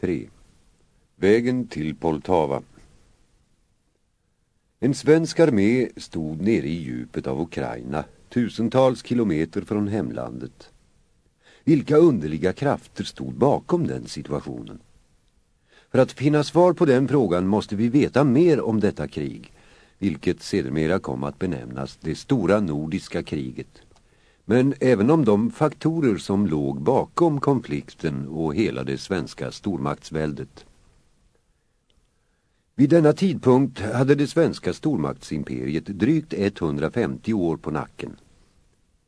3. Vägen till Poltava En svensk armé stod nere i djupet av Ukraina, tusentals kilometer från hemlandet. Vilka underliga krafter stod bakom den situationen? För att finna svar på den frågan måste vi veta mer om detta krig, vilket sedermera kom att benämnas det stora nordiska kriget. Men även om de faktorer som låg bakom konflikten och hela det svenska stormaktsväldet. Vid denna tidpunkt hade det svenska stormaktsimperiet drygt 150 år på nacken.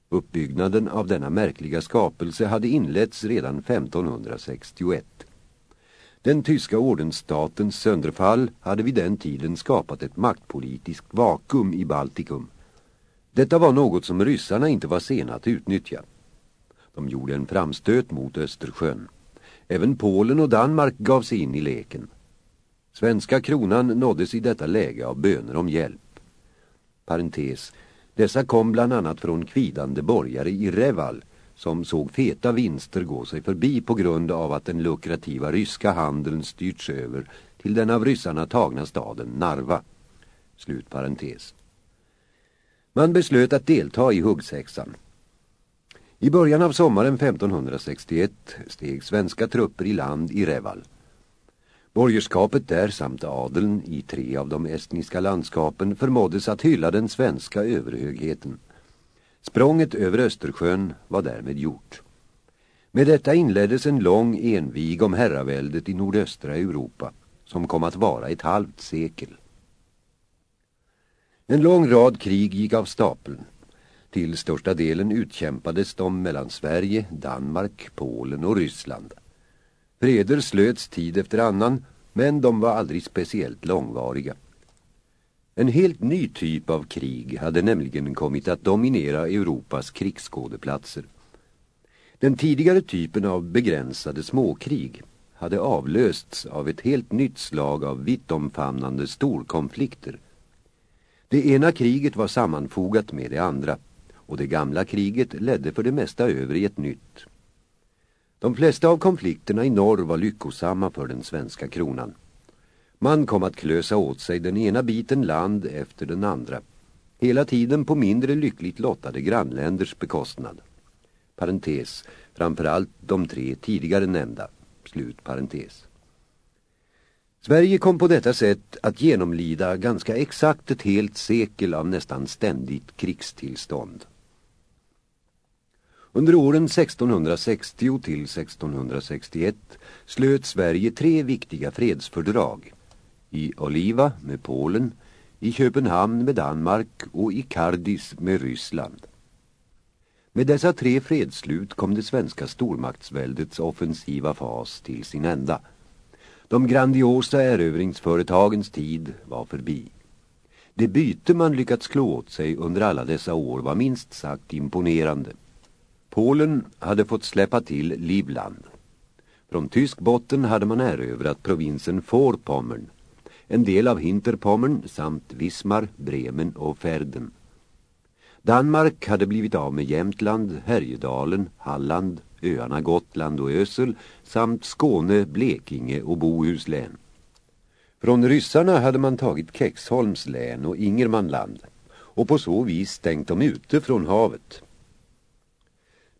Uppbyggnaden av denna märkliga skapelse hade inletts redan 1561. Den tyska ordensstatens sönderfall hade vid den tiden skapat ett maktpolitiskt vakuum i Baltikum detta var något som ryssarna inte var sena att utnyttja. De gjorde en framstöt mot Östersjön. Även Polen och Danmark gav sig in i leken. Svenska kronan nåddes i detta läge av böner om hjälp. Parentes. Dessa kom bland annat från kvidande borgare i Reval som såg feta vinster gå sig förbi på grund av att den lukrativa ryska handeln styrts över till den av ryssarna tagna staden Narva. Slut parentes. Man beslöt att delta i huggsexan. I början av sommaren 1561 steg svenska trupper i land i Reval. Borgerskapet där samt adeln i tre av de estniska landskapen förmåddes att hylla den svenska överhögheten. Språnget över Östersjön var därmed gjort. Med detta inleddes en lång envig om herraväldet i nordöstra Europa som kom att vara ett halvt sekel. En lång rad krig gick av stapeln. Till största delen utkämpades de mellan Sverige, Danmark, Polen och Ryssland. Freder slöts tid efter annan, men de var aldrig speciellt långvariga. En helt ny typ av krig hade nämligen kommit att dominera Europas krigsskådeplatser. Den tidigare typen av begränsade småkrig hade avlösts av ett helt nytt slag av vittomfamnande storkonflikter- det ena kriget var sammanfogat med det andra och det gamla kriget ledde för det mesta över i ett nytt. De flesta av konflikterna i norr var lyckosamma för den svenska kronan. Man kom att klösa åt sig den ena biten land efter den andra. Hela tiden på mindre lyckligt lottade grannländers bekostnad. Parentes, framförallt de tre tidigare nämnda. Slut parentes. Sverige kom på detta sätt att genomlida ganska exakt ett helt sekel av nästan ständigt krigstillstånd. Under åren 1660 till 1661 slöt Sverige tre viktiga fredsfördrag. I Oliva med Polen, i Köpenhamn med Danmark och i Kardis med Ryssland. Med dessa tre fredsslut kom det svenska stormaktsväldets offensiva fas till sin ända- de grandiosa erövringsföretagens tid var förbi. Det byte man lyckats klå åt sig under alla dessa år var minst sagt imponerande. Polen hade fått släppa till Livland. Från tysk botten hade man erövrat provinsen Vorpommern, en del av Hinterpommern samt Wismar, Bremen och Färden. Danmark hade blivit av med Jämtland, Härjedalen, Halland, öarna Gotland och Ösel samt Skåne, Blekinge och Bohuslän. Från ryssarna hade man tagit Kexholms län och Ingermanland och på så vis stängt dem ute från havet.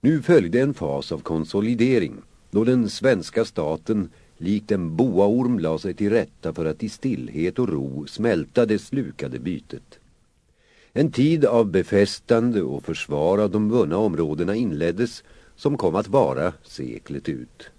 Nu följde en fas av konsolidering då den svenska staten likt en boaorm la sig till rätta för att i stillhet och ro smälta det slukade bytet. En tid av befästande och försvar av de vunna områdena inleddes som kom att vara seklet ut.